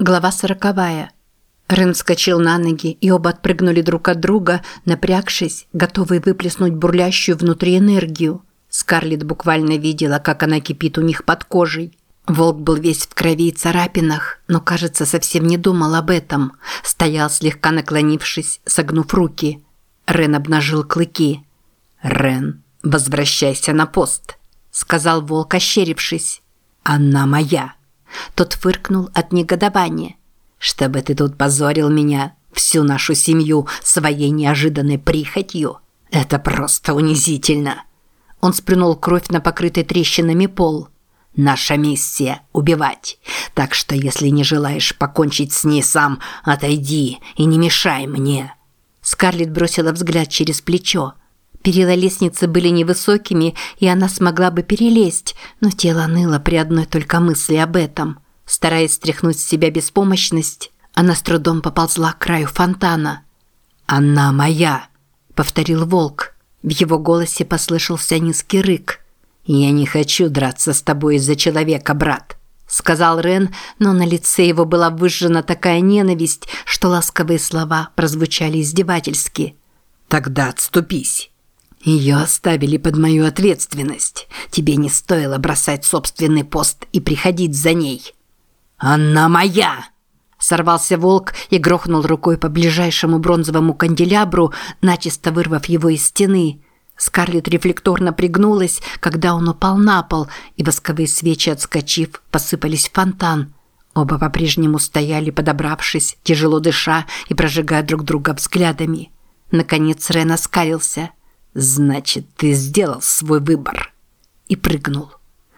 Глава сороковая. Рен вскочил на ноги, и оба отпрыгнули друг от друга, напрягшись, готовые выплеснуть бурлящую внутри энергию. Скарлетт буквально видела, как она кипит у них под кожей. Волк был весь в крови и царапинах, но, кажется, совсем не думал об этом. Стоял слегка наклонившись, согнув руки. Рен обнажил клыки. «Рен, возвращайся на пост», – сказал волк, ощерившись. «Она моя». Тот фыркнул от негодования. «Чтобы ты тут позорил меня, всю нашу семью, своей неожиданной прихотью? Это просто унизительно!» Он сплюнул кровь на покрытый трещинами пол. «Наша миссия – убивать. Так что, если не желаешь покончить с ней сам, отойди и не мешай мне». Скарлетт бросила взгляд через плечо. Перила лестницы были невысокими, и она смогла бы перелезть, но тело ныло при одной только мысли об этом. Стараясь стряхнуть с себя беспомощность, она с трудом поползла к краю фонтана. «Она моя!» – повторил волк. В его голосе послышался низкий рык. «Я не хочу драться с тобой из-за человека, брат», – сказал Рен, но на лице его была выжжена такая ненависть, что ласковые слова прозвучали издевательски. «Тогда отступись». Ее оставили под мою ответственность. Тебе не стоило бросать собственный пост и приходить за ней. Она моя. Сорвался волк и грохнул рукой по ближайшему бронзовому канделябру, начисто вырвав его из стены. Скарлетт рефлекторно пригнулась, когда он упал на пол, и восковые свечи, отскочив, посыпались в фонтан. Оба по-прежнему стояли, подобравшись, тяжело дыша и прожигая друг друга взглядами. Наконец Рен оскалился – «Значит, ты сделал свой выбор». И прыгнул.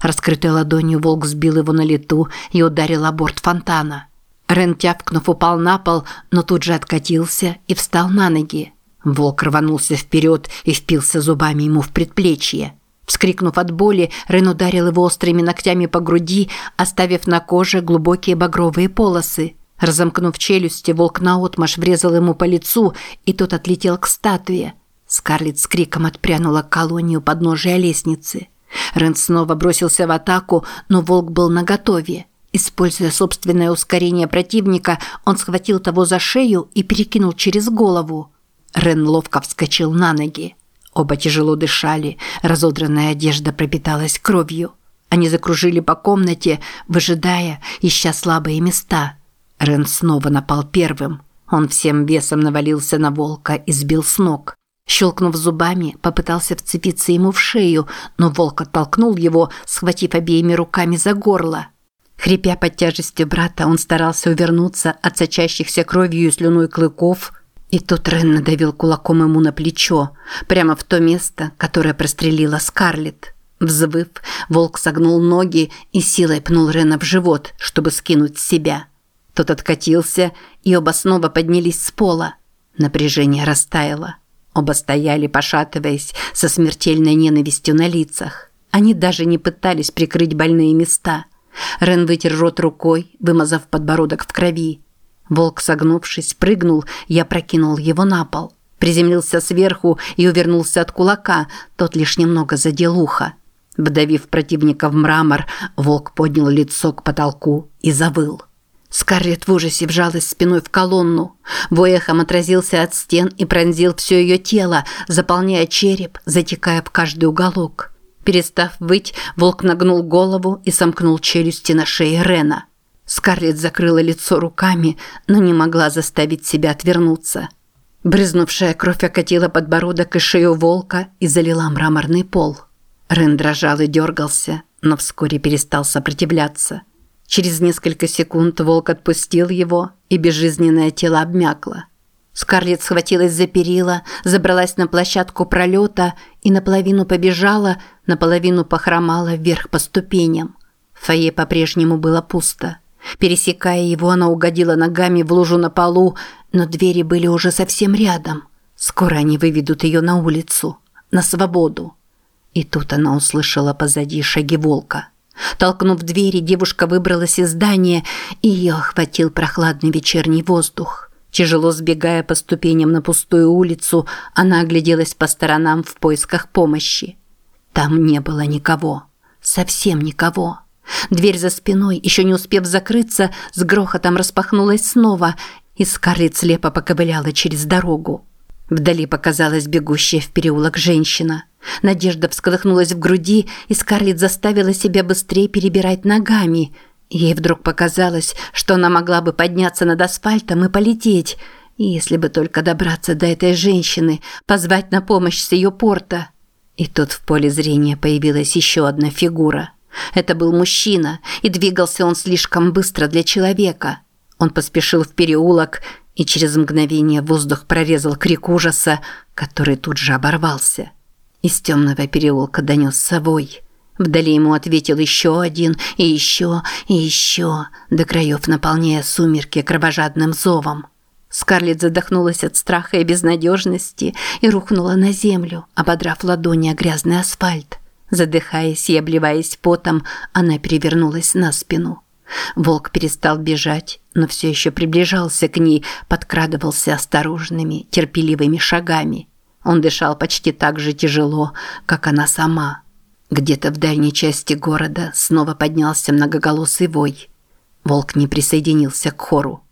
Раскрытой ладонью волк сбил его на лету и ударил о борт фонтана. Рен, тяпкнув, упал на пол, но тут же откатился и встал на ноги. Волк рванулся вперед и впился зубами ему в предплечье. Вскрикнув от боли, Рен ударил его острыми ногтями по груди, оставив на коже глубокие багровые полосы. Разомкнув челюсти, волк наотмашь врезал ему по лицу, и тот отлетел к статуе. Скарлетт с криком отпрянула к колонию подножия лестницы. Рен снова бросился в атаку, но волк был наготове. Используя собственное ускорение противника, он схватил того за шею и перекинул через голову. Рен ловко вскочил на ноги. Оба тяжело дышали, разодранная одежда пропиталась кровью. Они закружили по комнате, выжидая, ища слабые места. Рен снова напал первым. Он всем весом навалился на волка и сбил с ног. Щелкнув зубами, попытался вцепиться ему в шею, но волк оттолкнул его, схватив обеими руками за горло. Хрипя под тяжестью брата, он старался увернуться от сочащихся кровью и слюной клыков, и тут Рен надавил кулаком ему на плечо, прямо в то место, которое прострелила Скарлетт. Взвыв, волк согнул ноги и силой пнул Рена в живот, чтобы скинуть с себя. Тот откатился, и оба снова поднялись с пола. Напряжение растаяло. Оба стояли, пошатываясь, со смертельной ненавистью на лицах. Они даже не пытались прикрыть больные места. Рен вытер рот рукой, вымазав подбородок в крови. Волк, согнувшись, прыгнул и опрокинул его на пол. Приземлился сверху и увернулся от кулака, тот лишь немного задел ухо. Вдавив противника в мрамор, волк поднял лицо к потолку и завыл. Скарлетт в ужасе вжалась спиной в колонну. Вой эхом отразился от стен и пронзил все ее тело, заполняя череп, затекая в каждый уголок. Перестав выть, волк нагнул голову и сомкнул челюсти на шее Рена. Скарлетт закрыла лицо руками, но не могла заставить себя отвернуться. Брызнувшая кровь окатила подбородок и шею волка и залила мраморный пол. Рен дрожал и дергался, но вскоре перестал сопротивляться. Через несколько секунд волк отпустил его, и безжизненное тело обмякло. Скарлетт схватилась за перила, забралась на площадку пролета и наполовину побежала, наполовину похромала вверх по ступеням. В фойе по-прежнему было пусто. Пересекая его, она угодила ногами в лужу на полу, но двери были уже совсем рядом. Скоро они выведут ее на улицу, на свободу. И тут она услышала позади шаги волка. Толкнув двери, девушка выбралась из здания, и ее охватил прохладный вечерний воздух. Тяжело сбегая по ступеням на пустую улицу, она огляделась по сторонам в поисках помощи. Там не было никого. Совсем никого. Дверь за спиной, еще не успев закрыться, с грохотом распахнулась снова, и Скарлетт слепо поковыляла через дорогу. Вдали показалась бегущая в переулок женщина. Надежда всколыхнулась в груди, и Скарлетт заставила себя быстрее перебирать ногами. Ей вдруг показалось, что она могла бы подняться над асфальтом и полететь, если бы только добраться до этой женщины, позвать на помощь с ее порта. И тут в поле зрения появилась еще одна фигура. Это был мужчина, и двигался он слишком быстро для человека. Он поспешил в переулок, и через мгновение воздух прорезал крик ужаса, который тут же оборвался. Из темного переулка донес совой. Вдали ему ответил еще один, и еще, и еще, до краев наполняя сумерки кровожадным зовом. Скарлетт задохнулась от страха и безнадежности и рухнула на землю, ободрав ладони о грязный асфальт. Задыхаясь и обливаясь потом, она перевернулась на спину. Волк перестал бежать, но все еще приближался к ней, подкрадывался осторожными, терпеливыми шагами. Он дышал почти так же тяжело, как она сама. Где-то в дальней части города снова поднялся многоголосый вой. Волк не присоединился к хору.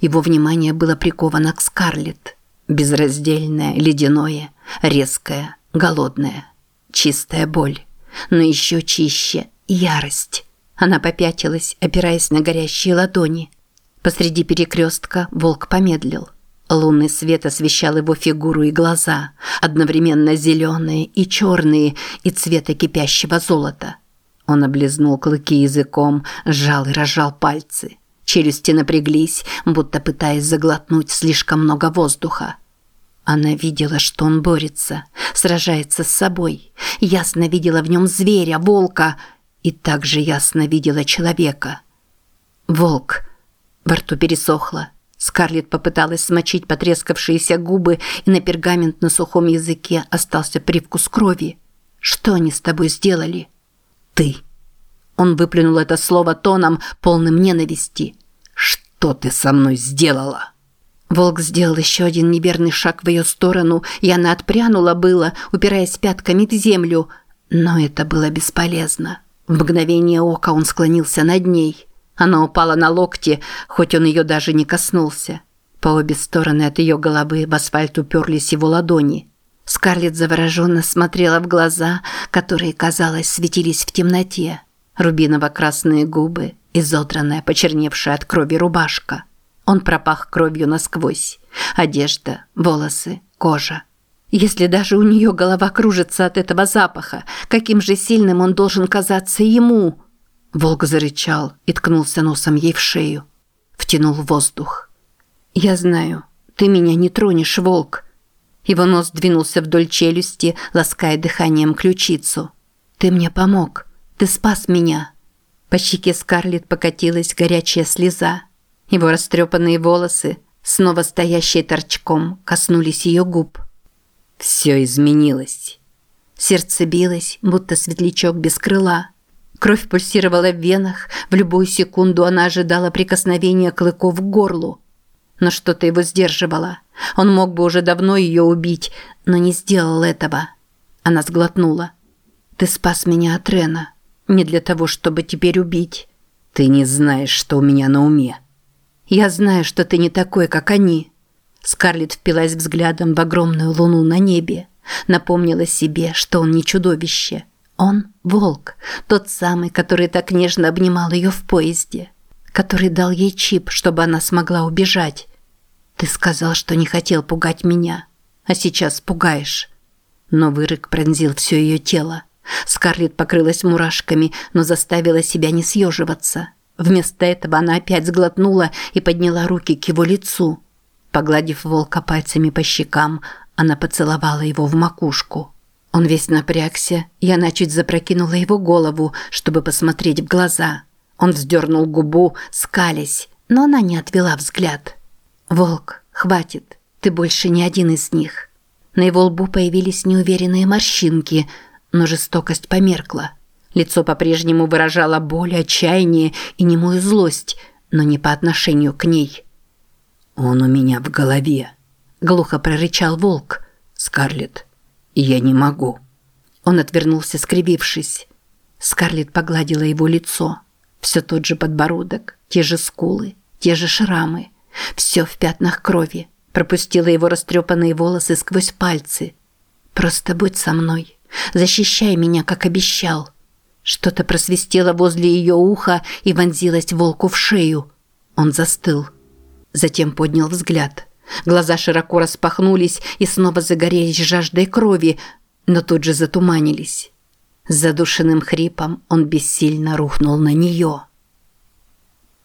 Его внимание было приковано к Скарлетт. Безраздельное, ледяное, резкое, голодное. Чистая боль. Но еще чище – ярость. Она попятилась, опираясь на горящие ладони. Посреди перекрестка волк помедлил. Лунный свет освещал его фигуру и глаза, одновременно зеленые и черные, и цвета кипящего золота. Он облизнул клыки языком, сжал и разжал пальцы. Челюсти напряглись, будто пытаясь заглотнуть слишком много воздуха. Она видела, что он борется, сражается с собой. Ясно видела в нем зверя, волка – и также ясно видела человека. Волк. Во рту пересохло. Скарлетт попыталась смочить потрескавшиеся губы, и на пергамент на сухом языке остался привкус крови. «Что они с тобой сделали?» «Ты». Он выплюнул это слово тоном, полным ненависти. «Что ты со мной сделала?» Волк сделал еще один неверный шаг в ее сторону, и она отпрянула было, упираясь пятками в землю, но это было бесполезно. В мгновение ока он склонился над ней. Она упала на локти, хоть он ее даже не коснулся. По обе стороны от ее головы в асфальт уперлись его ладони. Скарлетт завороженно смотрела в глаза, которые, казалось, светились в темноте. Рубиново-красные губы, изодранная, почерневшая от крови рубашка. Он пропах кровью насквозь. Одежда, волосы, кожа. Если даже у нее голова кружится от этого запаха, каким же сильным он должен казаться ему? Волк зарычал и ткнулся носом ей в шею. Втянул воздух. «Я знаю, ты меня не тронешь, волк». Его нос двинулся вдоль челюсти, лаская дыханием ключицу. «Ты мне помог. Ты спас меня». По щеке Скарлетт покатилась горячая слеза. Его растрепанные волосы, снова стоящие торчком, коснулись ее губ. Все изменилось. Сердце билось, будто светлячок без крыла. Кровь пульсировала в венах, в любую секунду она ожидала прикосновения клыков к горлу. Но что-то его сдерживало. Он мог бы уже давно ее убить, но не сделал этого. Она сглотнула. «Ты спас меня от Рена. Не для того, чтобы теперь убить. Ты не знаешь, что у меня на уме». «Я знаю, что ты не такой, как они». Скарлетт впилась взглядом в огромную луну на небе. Напомнила себе, что он не чудовище. Он – волк, тот самый, который так нежно обнимал ее в поезде. Который дал ей чип, чтобы она смогла убежать. «Ты сказал, что не хотел пугать меня, а сейчас пугаешь». Новый рык пронзил все ее тело. Скарлетт покрылась мурашками, но заставила себя не съеживаться. Вместо этого она опять сглотнула и подняла руки к его лицу. Погладив волка пальцами по щекам, она поцеловала его в макушку. Он весь напрягся, и она чуть запрокинула его голову, чтобы посмотреть в глаза. Он вздернул губу, скались, но она не отвела взгляд. «Волк, хватит, ты больше не один из них». На его лбу появились неуверенные морщинки, но жестокость померкла. Лицо по-прежнему выражало боль, отчаяние и немую злость, но не по отношению к ней. «Он у меня в голове», – глухо прорычал волк. «Скарлетт, я не могу». Он отвернулся, скривившись. Скарлетт погладила его лицо. Все тот же подбородок, те же скулы, те же шрамы. Все в пятнах крови. Пропустила его растрепанные волосы сквозь пальцы. «Просто будь со мной. Защищай меня, как обещал». Что-то просвистело возле ее уха и вонзилось волку в шею. Он застыл. Затем поднял взгляд. Глаза широко распахнулись и снова загорелись жаждой крови, но тут же затуманились. С задушенным хрипом он бессильно рухнул на нее.